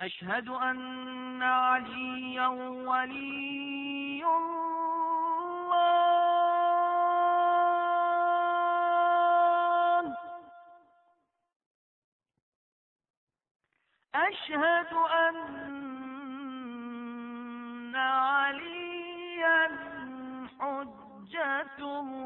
أشهد أن عليا ولي الله. أشهد أن عليا حجة الله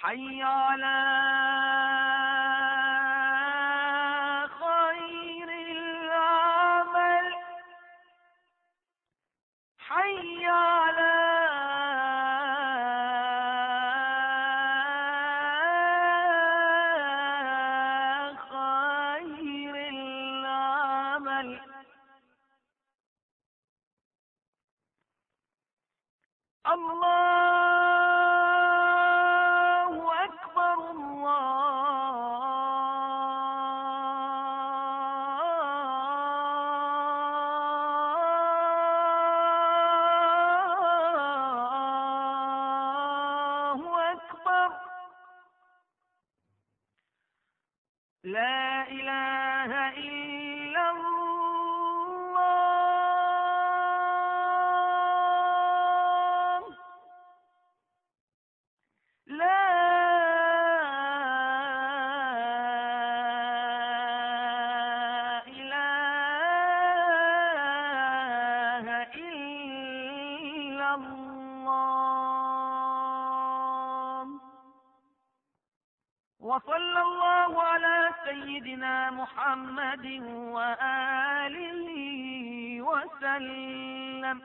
حي على خير العمل. حي على خير العمل. الله لا إله إلا الله. وصلى الله على سيدنا محمد وآله وسلم.